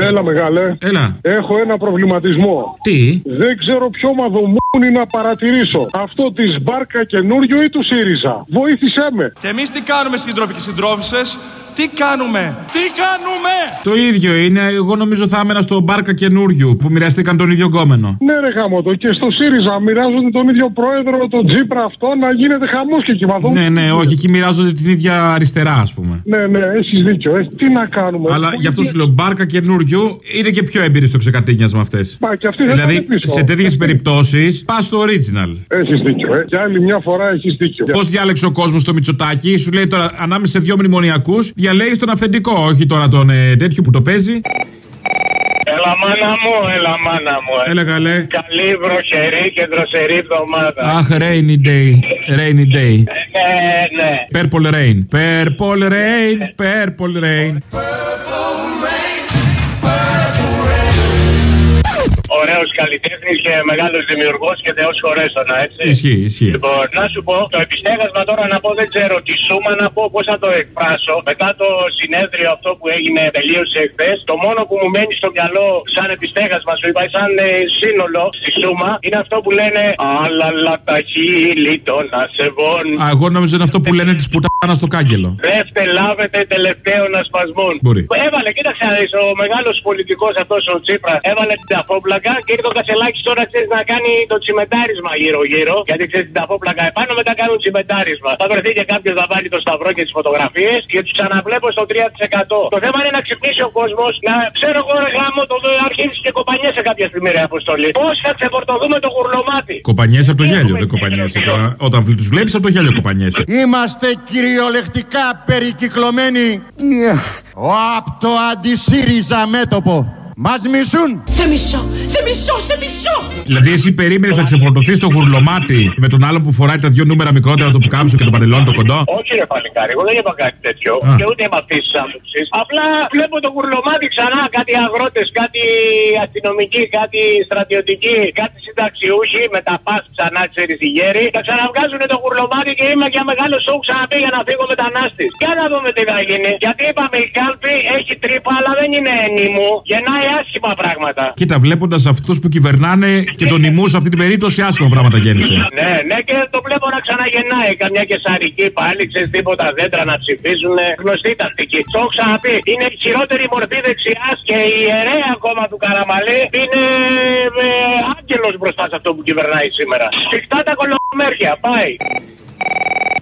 Έλα, μεγάλε. Έλα. Έχω ένα προβληματισμό. Τι; Δεν ξέρω ποιο μαδομούνι να παρατηρήσω. Αυτό της Μπάρκα καινούριο ή του ΣΥΡΙΖΑ. Βοήθησέ με. Και εμείς τι κάνουμε, σύντροφοι και συντρόφισσες; Τι κάνουμε, τι κάνουμε! Το ίδιο είναι. Εγώ νομίζω θα έμενα στο μπάρκα καινούριου που μοιραστήκαν τον ίδιο γκόμενο. Ναι, ρε γάμο το. Και στο ΣΥΡΙΖΑ μοιράζονται τον ίδιο πρόεδρο, τον Τζίπρα αυτό, να γίνεται χαμός και εκεί μαδό. Ναι, ναι, όχι, εκεί μοιράζονται την ίδια αριστερά, ας πούμε. Ναι, ναι, έχεις δίκιο. Ε, τι να κάνουμε; Αλλά γι' αυτό σου λέω μπάρκα καινούριου είναι και πιο έμπειροι στο ξεκατίνιασμα αυτές. Μα και αυτοί δεν Δηλαδή, θα είναι πίσω. σε τέτοιες περιπτώσεις πας στο original. Έχεις δίκιο. Ε. Και άλλη μια φορά έχεις δίκιο. Πώς διάλεξε ο κόσμος το Μητσοτάκι, σου λέει τώρα ανάμεσα σε δύο μνημονιακούς, διαλέγεις τον αυθεντικό, όχι τώρα τον ε, τέτοιο που το παίζει. Έλα μάνα μου, έλα μάνα μου. ε. Έλα καλέ. Καλή βροχερή και δροσερή εβδομάδα. Αχ, rainy day, rainy day. Ναι, ναι. Purple rain, purple rain, purple rain. Ωραίο καλλιτέχνης και μεγάλος δημιουργός και θεός χωρέσωνα, έτσι. Ισχύει, ισχύει. Λοιπόν, να σου πω, το επιστέγασμα τώρα να πω δεν ξέρω τι σούμα να πω, πώς θα το εκφράσω. Μετά το συνέδριο αυτό που έγινε, τελείωσε εχθέ, το μόνο που μου μένει στο μυαλό σαν επιστέγασμα, σου είπα, σαν ε, σύνολο στη σούμα, είναι αυτό που λένε Αλαλα τα χείλη των ασεβών. Α, εγώ νόμιζα είναι αυτό που λένε της πουτάνα στο κάγκελο. Δεύτε λάβετε τελευταίων ασπασμών. Μπορεί. Έβαλε, κοίταξε να δεις, ο μεγάλος πολιτικός αυτός ο Τσίπρας έβαλε την ταφόπλακα και ήρθε ο Κασελάκης τώρα ξέρεις να κάνει το τσιμεντάρισμα γύρω-γύρω. Γιατί ξέρεις την ταφόπλακα επάνω, μετά κάνουν τσιμεντάρισμα. Θα βρεθεί και κάποιος να βάλει το σταυρό και τις φωτογραφίες και τους ξαναβλέπω στο 3%. Το θέμα είναι να ξυπνήσει ο κόσμος, να ξέρω εγώ ρε γάμο, το αρχίσει και κοπανιέσαι κάποια στιγμή ρε αποστολή. Πώς θα ξεφορτωθούμε το γουρλωμάτι; Κοπανιέσαι από το γέλιο, δεν κοπανιέσαι τώρα. Όταν τους βλέπεις από το γέλιο κοπανιέσαι. Είμαστε κυριολεκτικά περικυκλωμένοι από το αντισύριζα μέτωπο. Μας μισούν. Σε μισό, σε μισό, σε μισό. Δηλαδή, εσύ περίμενες να ξεφορτωθείς το γουρλωμάτι με τον άλλο που φοράει τα δύο νούμερα μικρότερα το πουκάμισο και το παντελόνι το κοντό; Όχι ρε παλικάρι, εγώ δεν είπα κάτι τέτοιο. Α. Και ούτε είμαι αυτής της άποψης. Απλά βλέπω το κουρλωμάτι ξανά. Κάτι αγρότες, κάτι αστυνομικοί, κάτι στρατιωτικοί, κάτι συνταξιούχοι με τα πα ξανά, ξέρεις οι γέροι. Θα ξαναβγάζουν το κουρλωμάτι και είμαι για μεγάλο σοου ξαναπεί για να φύγω μετανάστης. Για να δούμε τι θα γίνει. Γιατί είπαμε η κάλπη έχει τρύπα, αλλά δεν είναι έμιμου. Γεννάει άσχημα πράγματα. Κοίτα, βλέποντας αυτούς που κυβερνάνε και τον ημούς σε αυτή την περίπτωση, άσχημα πράγματα γέννησε. Ναι, ναι, και το βλέπω να ξαναγεννάει. Καμιά και σαρική πάλι, ξέρεις τίποτα δέντρα να ψηφίζουν. Γνωστή τακτική. Το έχω ξαναπεί. Είναι η χειρότερη μορφή δεξιάς και η ιερέα ακόμα του Καραμαλή είναι ε, άγγελος μπροστά σε αυτό που κυβερνάει σήμερα. Σφιχτά τα κολομέρια, πάει.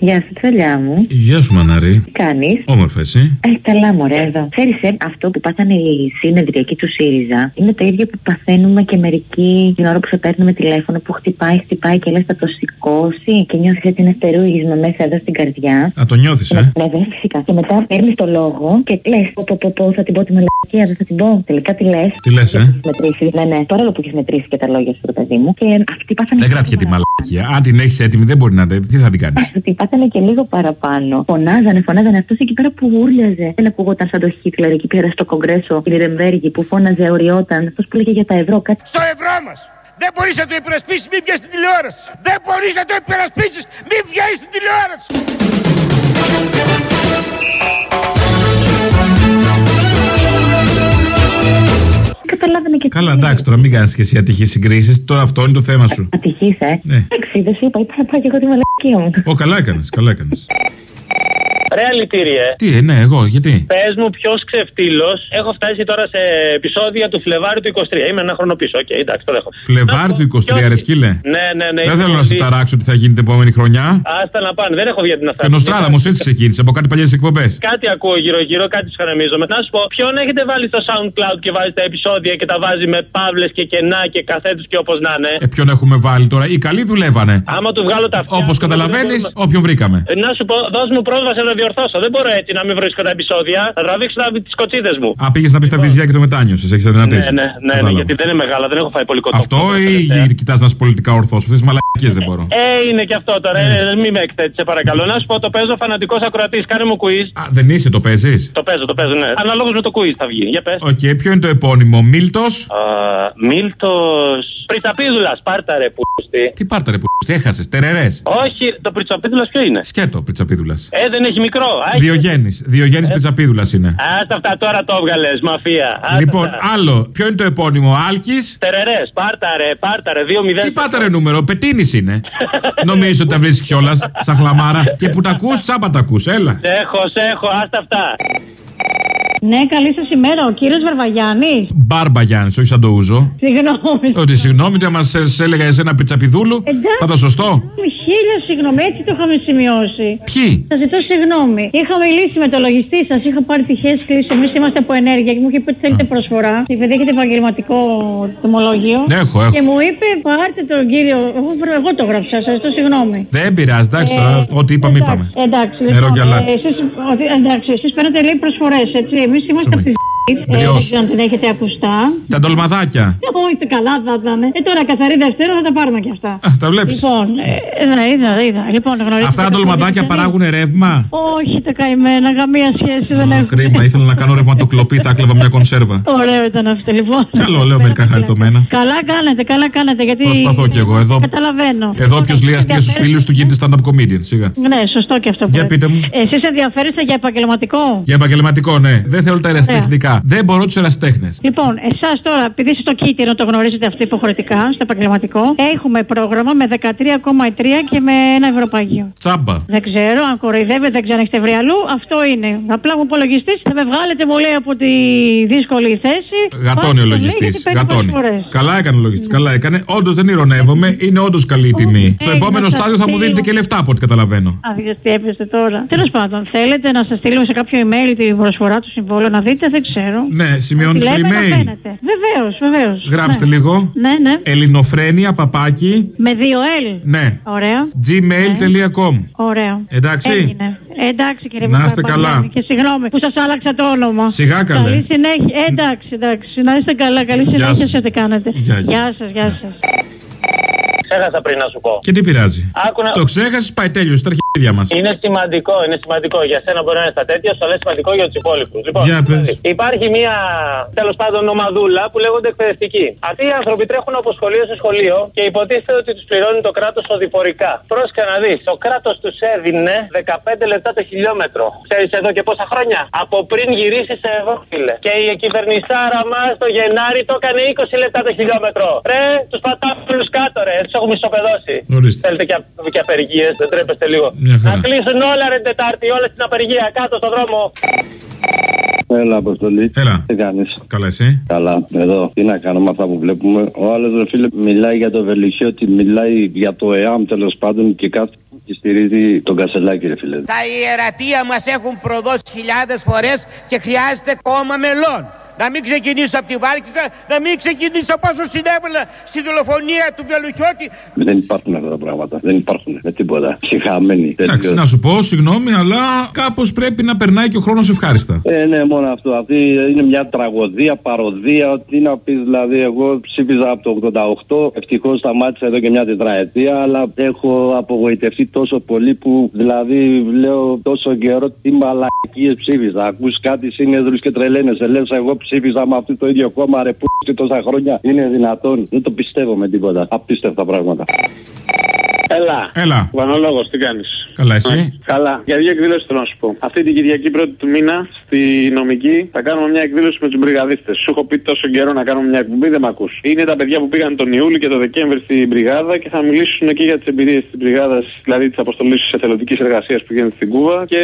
Γεια σου, τσαλιά μου. Γεια σου, Μαναρή. Τι κάνεις; Όμορφα, εσύ; Ε, καλά, μωρέ, εδώ. Ξέρεις, ε, αυτό που πάθανε οι συνεδριακοί του ΣΥΡΙΖΑ είναι το ίδιο που παθαίνουμε και μερικοί την ώρα που σε παίρνουμε τηλέφωνο που χτυπάει, χτυπάει και λες θα το σηκώσει και νιώθεις ότι είναι στερούγισμα μέσα εδώ στην καρδιά. Α, το νιώθεις, ε; Ναι, βέβαια, φυσικά. Και μετά παίρνεις το λόγο και λες: Πω, πω, πω, πω, θα την πω τη μελακία, δεν θα την πω. Τελικά τι λες. Τι λες, ε; Μετρήσει. Ναι, ναι, παρόλο που έχεις μετρήσει και τα λόγια σου, το παιδί μου. Και αυτοί πάθανε. Δεν κράτησε τη μαλακία. Αν την έχεις έτοιμη, δεν μπορεί να. Τι θα την κάνεις; Ότι πάθανε και λίγο παραπάνω. Φωνάζανε, φωνάζανε αυτός εκεί πέρα που γούρλιαζε. Δεν ακούγονταν σαν το Χίτλερ εκεί πέρα στο κογκρέσο, η Νιρεμβέργη που φώναζε, οριόταν. Αυτός που λέγε για τα ευρώ, κάτι. Στο ευρώ μας. Δεν μπορείς να το υπερασπίσεις, μην βγεις στην τηλεόραση. Δεν μπορείς να το υπερασπίσεις, μην βγεις στην τηλεόραση. Καταλάβαινε και Καλά, εντάξει, τώρα μην κάνεις και εσύ ατυχείς συγκρίσεις. Τώρα αυτό είναι το θέμα σου. Ατυχή, ε. Ναι. Εντάξει, δεν σου είπα, είπα να πάω και εγώ τη μαλακία μου. Ω, καλά έκανες, καλά έκανες. Ρε αλητήριε. Τι, ε, ναι, εγώ, γιατί; Πες μου ποιος ξεφτύλος. Έχω φτάσει τώρα σε επεισόδια του Φλεβάρι του 23. Είμαι ένα χρόνο πίσω. Οκ, εντάξει, το δέχομαι. Φλεβάρι του 23, ρε σκύλε. Ναι, ναι, ναι. Δεν θέλω να σε ταράξω τι θα γίνει την επόμενη χρονιά. Άστα να πάνε, δεν έχω βγει από την Και αυτιά. Νοστράδαμο έτσι ξεκίνησε από κάτι παλιές εκπομπές. Κάτι ακούω γύρω-γύρω, κάτι σχανεμίζομαι. Να σου πω, ποιον έχετε βάλει στο SoundCloud και βάζει τα επεισόδια και τα βάζει με παύλες και κενά και καθέτους και όπως να είναι; Ε, ποιον έχουμε βάλει τώρα; Οι καλοί δουλεύανε. Άμα του βγάλω τα αυτιά. Όπως μου, καταλαβαίνεις, δεν μπορούμε- όποιον βρήκαμε. Ε, Να σου πω, δώσ' μου πρόσβαση να διορθώσω. Δεν μπορώ έτσι να μην βρίσκω τα επεισόδια. Θα τραβήξω τις κοτσίδες μου. Α, πήγες να πεις τα βυζιά και το μετάνιο, σε έχει αδυνατήσει. Ναι, ναι, ναι, ναι, γιατί δεν είναι μεγάλα, δεν έχω φάει πολύ κοτόπουλο. Αυτό ή κοιτάς να είσαι πολιτικά ορθό. Αυτές τις μαλακίες δεν μπορώ. Ε, είναι και αυτό τώρα. Ναι. Ε, μην με εκθέτει, σε παρακαλώ. Να σου πω, το παίζω φανατικός ακροατής. Κάνε μου κουίζ. Α, δεν είσαι, το παίζεις; Το παίζω, το παίζω, ναι. Αναλόγως με το κουίζ θα βγει. Για πες. Οκ, ποιο είναι το επώνυμο, Μίλτος; Μίλτος. Πριτσαπίδουλας, Σπάρτα ρε πούστη. Τι πάρτα ρε που τι έχασες, τερερές. Όχι, το Πριτσαπίδουλας ποιο είναι; Σκέτο, πριτσαπίδουλας. Ε, δεν έχει μικρό. Διογέννης. Διογέννης Πιτσαπίδουλα είναι. Άστα αυτά τώρα το έβγαλες, μαφία. Άστα Λοιπόν, αυτά. άλλο. Ποιο είναι το επώνυμο, Άλκης; Τερερέ, πάρταρε, πάρταρε, 2-0. Τι πάτα ρε νούμερο, πετίνης είναι. Νομίζω ότι τα βρίσκεις κιόλας, σαν χλαμάρα. Και που τα ακούς, τσάμπα τα ακούς, έλα. Σε έχω, σε έχω, άστα αυτά. Ναι, καλή σας ημέρα, ο κύριος Βαρβαγιάννης. Μπάρμπα Γιάννη, όχι σαν το ούζο. Συγγνώμη. Ότι συγγνώμη, δεν μα έλεγα εσένα πιτσαπιδούλου. Εντάξει. Θα ήταν σωστό. Χίλια συγγνώμη, έτσι το είχαμε σημειώσει. Ποιοι; Σας ζητώ συγγνώμη. Είχα μιλήσει με το λογιστή σας, είχα πάρει τυχαίε κλήσει. Εμείς είμαστε από ενέργεια και μου είχε πει ότι θέλετε προσφορά. Επειδή έχετε επαγγελματικό τιμολόγιο. Ναι, έχω, έχω. Και μου είπε, πάρτε τον κύριο. Εγώ, εγώ το γράψα, σας ζητώ συγγνώμη. Δεν πειράζει, εντάξει τώρα. Ό,τι είπαμε, είπαμε. Ε, Εντάξει, Νερό λοιπόν, και αλάτι. ε, εσείς, ότι- εντάξει, εσείς παίρνετε λέει προσφορές, έτσι. Εμείς είμαστε από τη ε, δεν Μπριός. ξέρω αν την έχετε ακουστά; Τα ντολμαδάκια. Όχι, το καλά θα ήταν. Ε, τώρα καθαρή Δευτέρα θα τα πάρουμε κι αυτά. Α, τα βλέπεις. Λοιπόν, ε, είδα, είδα, είδα. Λοιπόν, γνωρίζετε Αυτά τα καθαρή ντολμαδάκια Δευτέρα. παράγουν ρεύμα; Όχι, τα καημένα, καμία σχέση δεν Α, έχουν. Κρίμα, ήθελα να κάνω ρευματοκλοπή, θα έκλεβα μια κονσέρβα. Ωραίο ήταν αυτό, λοιπόν. Καλό, λέω μερικά χαριτωμένα. Καλά κάνετε, καλά κάνετε. Γιατί Προσπαθώ κι εγώ εδώ. Καταλαβαίνω. Εδώ όποιο λέει αστεία στους φίλους του γίνεται stand-up comedian, σιγά. Ναι, σωστό και αυτό. που Για λέτε. πείτε μου. Εσείς ενδιαφέρεστε για επαγγελματικό; Για επαγγελματικό, ναι. Δεν θέλω τα ερασιτεχνικά. Δεν μπορώ τους ερασιτέχνες. Λοιπόν, εσάς τώρα, επειδή είστε στο κίτρινο, το γνωρίζετε αυτό υποχρεωτικά, στο επαγγελματικό, έχουμε πρόγραμμα με 13,3 και με ένα ευρωπαγείο. Τσάμπα. Δεν ξέρω, αν κοροϊδεύετε, δεν ξέρω αν έχετε βρει αλλού. Αυτό είναι. Απλά μου υπολογιστή θα με βγάλετε, μου λέει, από τη δύσκολη θέση. Γατώνει ο Πάτε, λέει, λογιστής. γιατί παίρνει Γατώνει. προσφορές. Καλά έκανε ο λογιστής. Καλά έκανε. Όντως δεν ηρωνεύομαι. Είναι όντως καλή η τιμή. Στο ε, επόμενο να σας στάδιο θα μου στείλω. δίνετε και λεφτά από ό,τι καταλαβαίνω. Α, γιατί έπεσε τώρα. Τέλος πάντων, θέλετε να σας στείλουμε σε κάποιο email την προσφορά του συμβόλου να δείτε, δεν ξέρω. Ναι, σημειώνετε το email. Βεβαίως, βεβαίως. Γράψτε ναι. λίγο. Ναι, ναι. Ελληνοφρένια παπάκι. Με δύο L. Ναι. Ωραία. gmail.com. Ωραίο. Εντάξει. Έγινε. Εντάξει κύριε Να είστε Παπαγιάννη, καλά. Και συγγνώμη που σας άλλαξα το όνομα. Σιγά καλέ. Καλή συνέχεια. Ε, εντάξει, εντάξει. Να είστε καλά. Καλή Γεια συνέχεια σας. σε ό,τι κάνετε. Γεια, γεια. Γεια σας, γεια σας. Ξέχασα πριν να σου πω. Και τι πειράζει. Άκου να- Το ξέχασες, πάει τέλειος στα αρχίδια μας. Είναι σημαντικό, είναι σημαντικό. Για σένα μπορεί να είναι στα τέτοια, αλλά είναι σημαντικό για τους υπόλοιπους. Λοιπόν, Για πες. υπάρχει μια τέλος πάντων ομαδούλα που λέγονται εκπαιδευτικοί. Αυτοί οι άνθρωποι τρέχουν από σχολείο σε σχολείο και υποτίθεται ότι τους πληρώνει το κράτος οδηπορικά. Πρόσεχε να δεις, το κράτος τους έδινε 15 λεπτά το χιλιόμετρο. Ξέρεις εδώ και πόσα χρόνια; Από πριν γυρίσεις εδώ, φίλε. Και η κυβερνησάρα μας το Γενάρη το έκανε 20 λεπτά το χιλιόμετρο. Ρε, τους πατάμε όλους κάτω, ρε. Τους έχουμε ισοπεδώσει. Ορίστε. Θέλετε και, α- και απεργίες, δεν τρέπεστε λίγο. Μια χαρά. Να κλείσουν όλα ρε την Τετάρτη, όλα στην απεργία, κάτω στον δρόμο. Έλα, Αποστολή. Έλα. Τι κάνεις; Καλά, εσύ; Καλά, εδώ. Τι να κάνουμε αυτά που βλέπουμε. Ο άλλος, ρε φίλε, μιλάει για το Βελουχιώτη, μιλάει για το ΕΑΜ τέλος πάντων και κάθε και στηρίζει τον Κασελάκη, ρε φίλε. Τα ιερατεία μας έχουν προδώσει χιλιάδες φορές και χρειάζεται κόμμα μελών. Να μην ξεκινήσω από τη Βάρκησα, να μην ξεκινήσω πόσο συνέβαλα στη δολοφονία του Βελουχιώτη. Δεν υπάρχουν αυτά τα πράγματα. Δεν υπάρχουν με τίποτα. Συχαμένοι. Εντάξει, τελείως. να σου πω, συγγνώμη, αλλά κάπως πρέπει να περνάει και ο χρόνος ευχάριστα. Ε, ναι, μόνο αυτό. Αυτή είναι μια τραγωδία, παροδία. Τι να πεις, δηλαδή, εγώ ψήφιζα από το 88. Ευτυχώς σταμάτησα εδώ και μια τετραετία, αλλά έχω απογοητευτεί τόσο πολύ που δηλαδή λέω τόσο καιρό τι μαλακίες ψήφιζα. Ακούς κάτι σύνεδρους και τρελαίνεσαι. Λες, εγώ ψήφιζα με αυτό το ίδιο κόμμα ρε που τόσα χρόνια. Είναι δυνατόν. Δεν το πιστεύω με τίποτα. Απίστευτα πράγματα. Έλα. Έλα. Βανολόγος, τι κάνεις; Καλά, εσύ; Καλά. Για δύο εκδήλωση θέλω να σου πω. Αυτή την Κυριακή πρώτη του μήνα στη νομική θα κάνουμε μια εκδήλωση με τους μπριγαδίστες. Σου έχω πει τόσο καιρό να κάνουμε μια εκπομπή, δεν με ακούς. Είναι τα παιδιά που πήγαν τον Ιούλιο και τον Δεκέμβρη στην μπριγάδα και θα μιλήσουν εκεί για τις εμπειρίες της μπριγάδας, δηλαδή της αποστολής της εθελοντικής εργασίας που γίνεται στην Κούβα και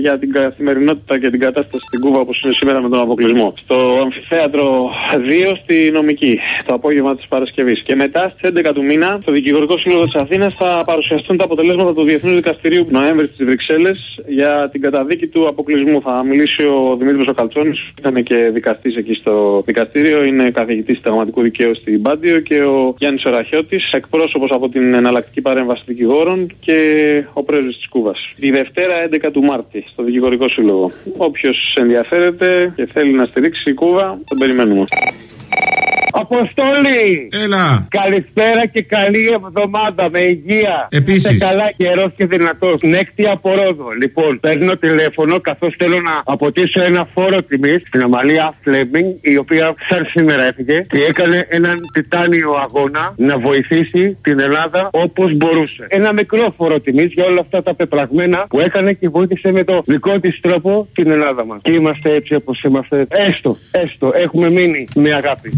για την καθημερινότητα και την κατάσταση στην Κούβα όπως είναι σήμερα με τον αποκλεισμό. Στο αμφιθέατρο 2 στη νομική, το απόγευμα της Παρασκευής. Και μετά στις 11 του μήνα, στο Δικηγορικό Σύλλογο της Αθήνας θα παρουσιαστούν τα αποτελέσματα του Διεθνούς Δικαστηρίου Νοέμβρη στις Βρυξέλλες για την καταδίκη του αποκλεισμού. Θα μιλήσει ο Δημήτρης Οκαλτσόνη, που ήταν και δικαστής εκεί στο δικαστήριο, είναι καθηγητής συνταγματικού δικαίου στην Πάντιο και ο Γιάννης Οραχιώτης, εκπρόσωπος από την εναλλακτική παρέμβαση δικηγόρων και ο πρέσβη της Κούβας. Τη Δευτέρα 11 του Μάρτη στο Δικηγορικό Σύλλογο. Όποιος ενδιαφέρεται και θέλει να στηρίξει η Κούβα, τον περιμένουμε. Αποστολή! Έλα. Καλησπέρα και καλή εβδομάδα με υγεία. Επίσης. Είστε καλά, καιρός και δυνατός. Νέκτη από Ρόδο. Λοιπόν, παίρνω τηλέφωνο καθώς θέλω να αποτίσω ένα φόρο τιμής στην Αμαλία Φλέμινγκ, η οποία σαν σήμερα έφυγε και έκανε έναν τιτάνιο αγώνα να βοηθήσει την Ελλάδα όπως μπορούσε. Ένα μικρό φόρο τιμής για όλα αυτά τα πεπραγμένα που έκανε και βοήθησε με το δικό της τρόπο την Ελλάδα μας. Και είμαστε έτσι όπως είμαστε. Έστω, έστω, έχουμε μείνει με αγάπη.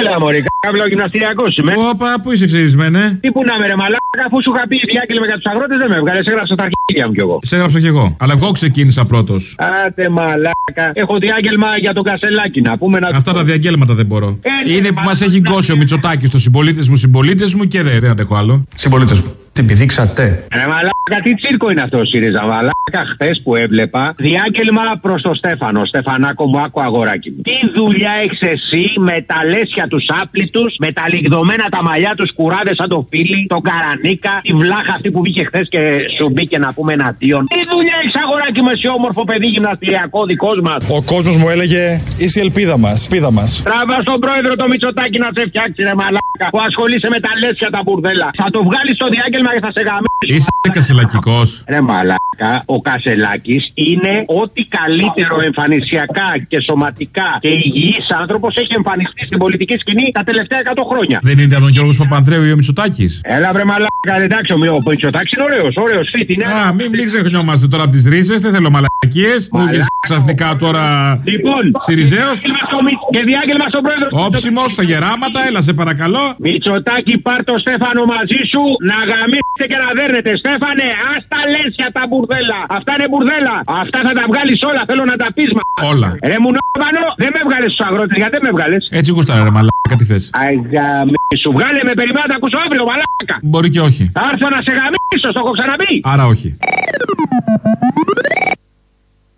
Έλα, Μωρή, κάβλο γυμναστηριακός είμαι. Όπα, πού είσαι ξερισμένε; Τι που να με ρε μαλάκα, αφού σου είχα πει διάγγελμα για τους αγρότες δεν με έβγαλε. Έγραψα τα αρχίδια μου κι εγώ. Σε έγραψα κι εγώ. Αλλά εγώ ξεκίνησα πρώτος. Άτε μαλάκα. Έχω διάγγελμα για τον κασελάκι να πούμε να. Αυτά τα διαγγέλματα δεν μπορώ. Ε, ναι, Είναι που μας μαλάκα, έχει γκώσει ο Μητσοτάκης στου συμπολίτες μου, συμπολίτες μου και δεν, δεν αντέχω άλλο. Συμπολίτες μου. Την πηδήξατε. Ρε μαλάκα, τι τσίρκο είναι αυτό, ΣΥΡΙΖΑ. Μαλάκα, χθες που έβλεπα διάγγελμα προς το Στέφανο. Στεφανάκο μου, άκου αγοράκι μου. Τι δουλειά έχεις εσύ με τα λέσια τους άπλητους, με τα λιγδωμένα τα μαλλιά τους κουράδες σαν το φίλι, τον καρανίκα, τη βλάχα αυτή που βγήκε χθες και σου μπήκε να πούμε εναντίον. Τι δουλειά έχεις αγοράκι με εσύ όμορφο παιδί γυμναστηριακό δικός μας. Ο κόσμος μου έλεγε είσαι η ελπίδα μας. Ελπίδα μας. Τράβα στον πρόεδρο το Μητσοτάκι να σε φτιάξει, ρε μαλάκα. Που ασχολείσαι με τα λέσια τα μπουρδέλα. Θα το βγάλεις στο διάγγελμα και θα σε γαμίσει. Είσαι κασελακικός. Ρε μαλάκα, ο Κασελάκης είναι ό,τι καλύτερο εμφανισιακά και σωματικά και υγιής άνθρωπος έχει εμφανιστεί στην πολιτική σκηνή τα τελευταία 100 χρόνια. Δεν είναι από τον Γιώργος Παπανδρέου ή ο Μητσοτάκης; Έλα βρε μαλάκα, εντάξει ο Μιώ- ο Μητσοτάκης είναι ωραίος, ωραίος φίτη. είναι. Α, μην, μην ξεχνιόμαστε τώρα από τις ρίζες, δεν θέλω μαλακίες. Μου είχε ξαφνικά τώρα. Λοιπόν, Σιριζέος. διάγγελμα στο Μη- και διάγγελμα στον πρόεδρο. Όψιμο στα γεράματα, έλα σε παρακαλώ. Μητσοτάκη, πάρ το Στέφανο μαζί σου να γαμίσετε και να δέρνετε. Στέφανε, ας τα λέσια τα μπουρδέλα. Αυτά είναι μπουρδέλα. Αυτά θα τα βγάλεις όλα. Θέλω να τα πεις, μα. Όλα. Ρε μου νόβανο, δεν με βγάλες στους αγρότες. Γιατί δεν με βγάλες; Έτσι γουστάρε, ρε μαλάκα, τι θες. Αγαμί σου βγάλε με περιμένω να τα ακούσω αύριο, μαλάκα. Μπορεί και όχι. Θα έρθω να σε γαμίσω, το έχω ξαναπεί. Άρα όχι.